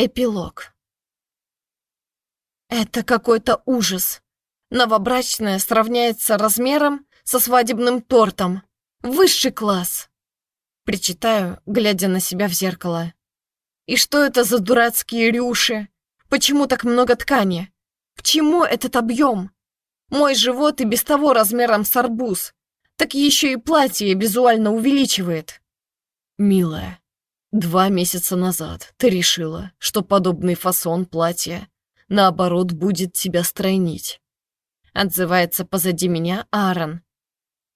Эпилог. Это какой-то ужас. Новобрачная сравняется размером со свадебным тортом. Высший класс. Причитаю, глядя на себя в зеркало. И что это за дурацкие рюши? Почему так много ткани? К чему этот объем? Мой живот и без того размером с арбуз. Так еще и платье визуально увеличивает. Милая, Два месяца назад ты решила, что подобный фасон платья, наоборот, будет тебя стройнить. Отзывается позади меня Аарон.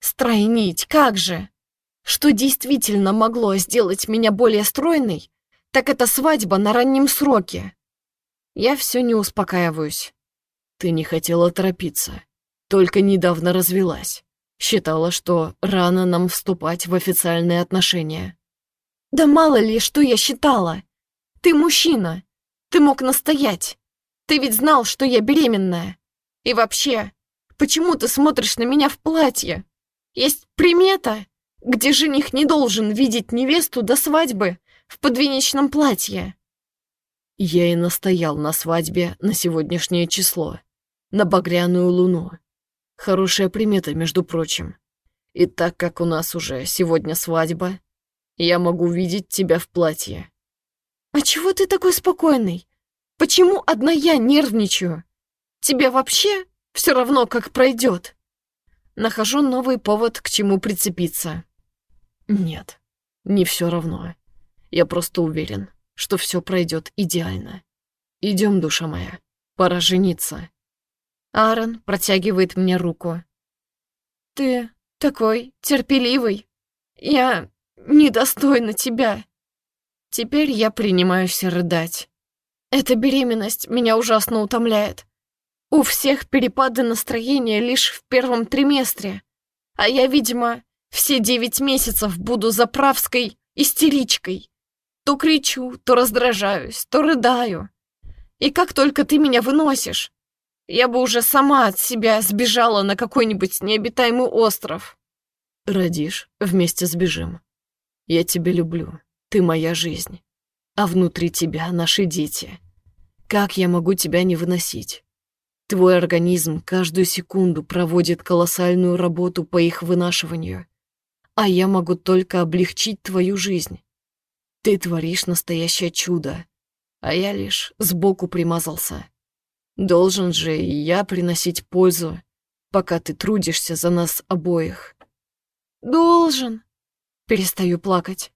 Стройнить, как же? Что действительно могло сделать меня более стройной, так это свадьба на раннем сроке. Я все не успокаиваюсь. Ты не хотела торопиться, только недавно развелась. Считала, что рано нам вступать в официальные отношения. Да мало ли, что я считала. Ты мужчина. Ты мог настоять. Ты ведь знал, что я беременная. И вообще, почему ты смотришь на меня в платье? Есть примета, где жених не должен видеть невесту до свадьбы в подвенечном платье. Я и настоял на свадьбе на сегодняшнее число, на багряную луну. Хорошая примета, между прочим. И так как у нас уже сегодня свадьба, я могу видеть тебя в платье». «А чего ты такой спокойный? Почему одна я нервничаю? Тебе вообще все равно, как пройдет?» Нахожу новый повод, к чему прицепиться. «Нет, не все равно. Я просто уверен, что все пройдет идеально. Идем, душа моя, пора жениться». Аарон протягивает мне руку. «Ты такой терпеливый. Я недостойна тебя. Теперь я принимаюсь рыдать. Эта беременность меня ужасно утомляет. У всех перепады настроения лишь в первом триместре, а я, видимо, все девять месяцев буду заправской истеричкой. То кричу, то раздражаюсь, то рыдаю. И как только ты меня выносишь, я бы уже сама от себя сбежала на какой-нибудь необитаемый остров. Родишь, вместе сбежим. Я тебя люблю, ты моя жизнь. А внутри тебя наши дети. Как я могу тебя не выносить? Твой организм каждую секунду проводит колоссальную работу по их вынашиванию. А я могу только облегчить твою жизнь. Ты творишь настоящее чудо, а я лишь сбоку примазался. Должен же и я приносить пользу, пока ты трудишься за нас обоих. Должен, Перестаю плакать.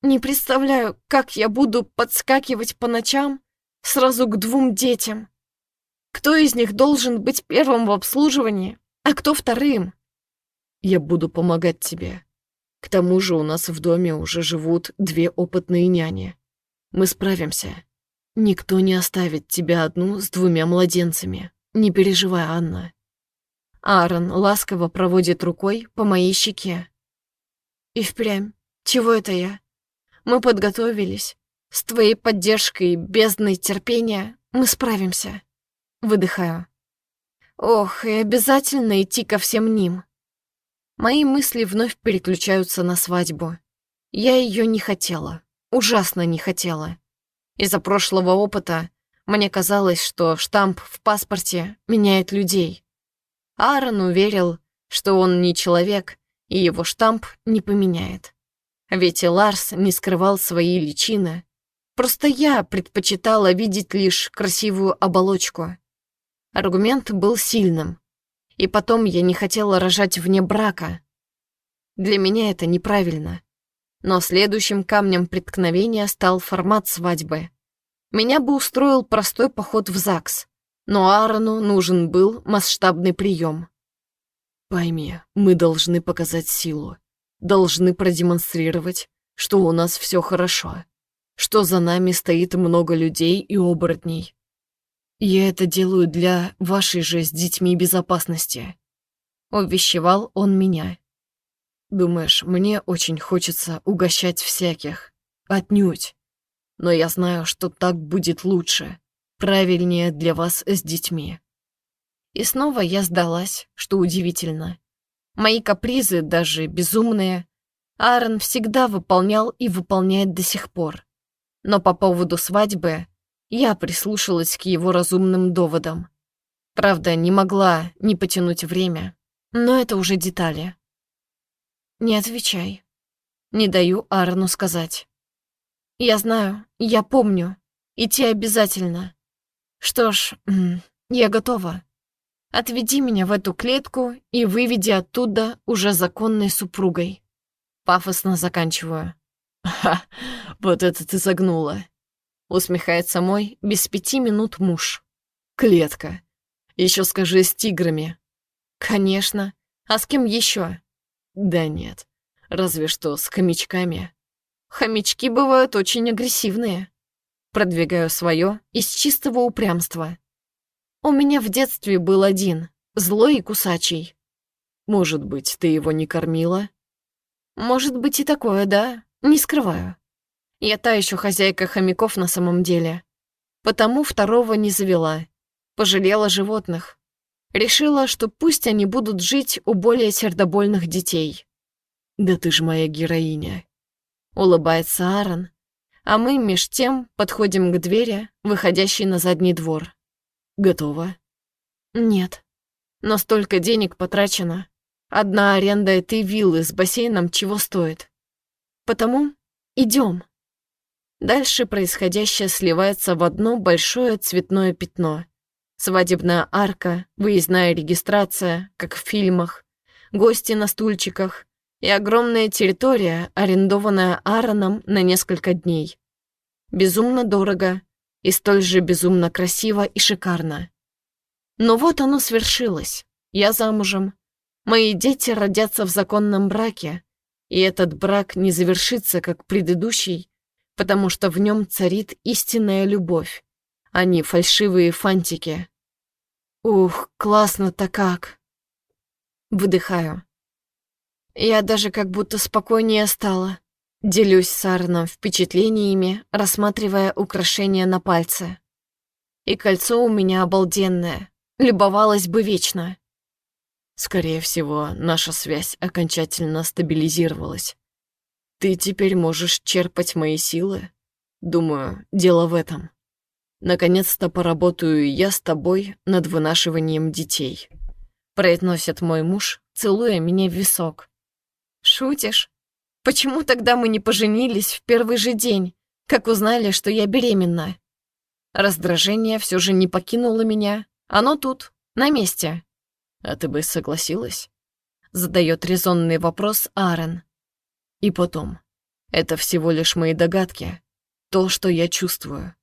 Не представляю, как я буду подскакивать по ночам сразу к двум детям. Кто из них должен быть первым в обслуживании, а кто вторым? Я буду помогать тебе. К тому же у нас в доме уже живут две опытные няни. Мы справимся. Никто не оставит тебя одну с двумя младенцами. Не переживай, Анна. Аарон ласково проводит рукой по моей щеке. И впрямь, чего это я? Мы подготовились. С твоей поддержкой и бездной терпения мы справимся. Выдыхаю. Ох, и обязательно идти ко всем ним. Мои мысли вновь переключаются на свадьбу. Я ее не хотела, ужасно не хотела. Из-за прошлого опыта мне казалось, что штамп в паспорте меняет людей. Аарон уверил, что он не человек, и его штамп не поменяет. Ведь и Ларс не скрывал свои личины. Просто я предпочитала видеть лишь красивую оболочку. Аргумент был сильным. И потом я не хотела рожать вне брака. Для меня это неправильно. Но следующим камнем преткновения стал формат свадьбы. Меня бы устроил простой поход в ЗАГС, но Аарону нужен был масштабный прием. Пойми, мы должны показать силу. Должны продемонстрировать, что у нас все хорошо. Что за нами стоит много людей и оборотней. Я это делаю для вашей же с детьми безопасности. Увещевал он меня. Думаешь, мне очень хочется угощать всяких? Отнюдь. Но я знаю, что так будет лучше, правильнее для вас с детьми. И снова я сдалась, что удивительно. Мои капризы, даже безумные, Аарон всегда выполнял и выполняет до сих пор. Но по поводу свадьбы я прислушалась к его разумным доводам. Правда, не могла не потянуть время, но это уже детали. Не отвечай. Не даю Аарону сказать. Я знаю, я помню. Идти обязательно. Что ж, я готова. Отведи меня в эту клетку и выведи оттуда уже законной супругой. Пафосно заканчиваю. «Ха, вот это ты загнула!» Усмехается мой без пяти минут муж. «Клетка. Еще скажи с тиграми». «Конечно. А с кем еще? «Да нет. Разве что с хомячками». Хомячки бывают очень агрессивные. Продвигаю свое из чистого упрямства. У меня в детстве был один, злой и кусачий. Может быть, ты его не кормила? Может быть и такое, да, не скрываю. Я та еще хозяйка хомяков на самом деле. Потому второго не завела. Пожалела животных. Решила, что пусть они будут жить у более сердобольных детей. Да ты ж моя героиня. Улыбается Аарон, а мы меж тем подходим к двери, выходящей на задний двор. Готово? Нет. Но столько денег потрачено. Одна аренда этой виллы с бассейном чего стоит. Потому идем. Дальше происходящее сливается в одно большое цветное пятно. Свадебная арка, выездная регистрация, как в фильмах, гости на стульчиках, и огромная территория, арендованная Аароном на несколько дней. Безумно дорого и столь же безумно красиво и шикарно. Но вот оно свершилось. Я замужем. Мои дети родятся в законном браке, и этот брак не завершится, как предыдущий, потому что в нем царит истинная любовь, а не фальшивые фантики. Ух, классно-то как. Выдыхаю. Я даже как будто спокойнее стала. Делюсь с Арном впечатлениями, рассматривая украшения на пальце. И кольцо у меня обалденное, любовалась бы вечно. Скорее всего, наша связь окончательно стабилизировалась. Ты теперь можешь черпать мои силы? Думаю, дело в этом. Наконец-то поработаю я с тобой над вынашиванием детей. Произносит мой муж, целуя меня в висок. Шутишь? Почему тогда мы не поженились в первый же день, как узнали, что я беременна? Раздражение все же не покинуло меня. Оно тут, на месте. А ты бы согласилась? Задает резонный вопрос Аарон. И потом, это всего лишь мои догадки, то, что я чувствую.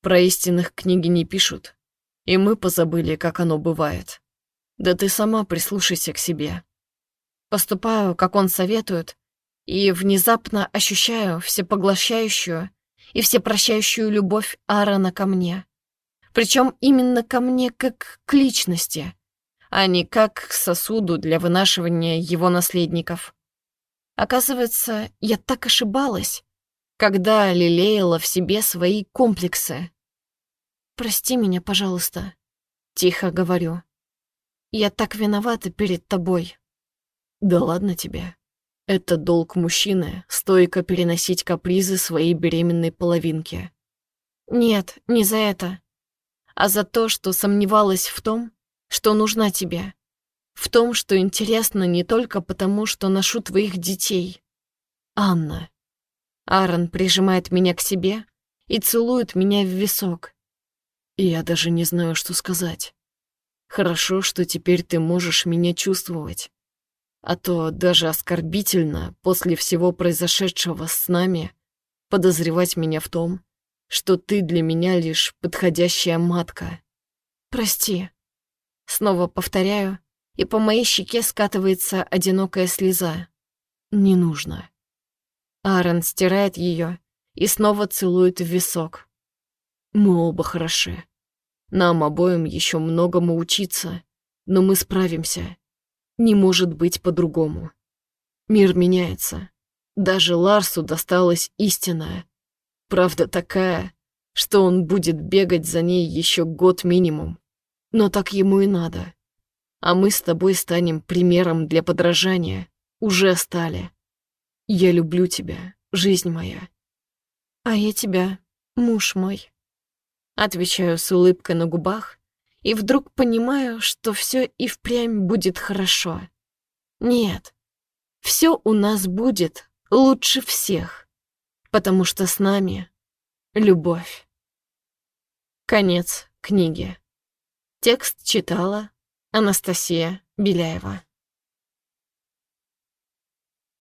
Про истинных книги не пишут, и мы позабыли, как оно бывает. Да ты сама прислушайся к себе. Поступаю, как он советует, и внезапно ощущаю всепоглощающую и всепрощающую любовь Аарона ко мне. Причем именно ко мне как к личности, а не как к сосуду для вынашивания его наследников. Оказывается, я так ошибалась, когда лелеяла в себе свои комплексы. «Прости меня, пожалуйста», — тихо говорю. «Я так виновата перед тобой». Да ладно тебе. Это долг мужчины — стойко переносить капризы своей беременной половинки. Нет, не за это. А за то, что сомневалась в том, что нужна тебе. В том, что интересно не только потому, что ношу твоих детей. Анна. Аарон прижимает меня к себе и целует меня в висок. И я даже не знаю, что сказать. Хорошо, что теперь ты можешь меня чувствовать. А то даже оскорбительно после всего произошедшего с нами подозревать меня в том, что ты для меня лишь подходящая матка. Прости. Снова повторяю, и по моей щеке скатывается одинокая слеза. Не нужно. Аарон стирает ее и снова целует в висок. Мы оба хороши. Нам обоим еще многому учиться, но мы справимся. Не может быть по-другому. Мир меняется. Даже Ларсу досталась истинная. Правда такая, что он будет бегать за ней еще год минимум. Но так ему и надо. А мы с тобой станем примером для подражания. Уже стали. Я люблю тебя, жизнь моя. А я тебя муж мой. Отвечаю с улыбкой на губах и вдруг понимаю, что все и впрямь будет хорошо. Нет, все у нас будет лучше всех, потому что с нами любовь. Конец книги. Текст читала Анастасия Беляева.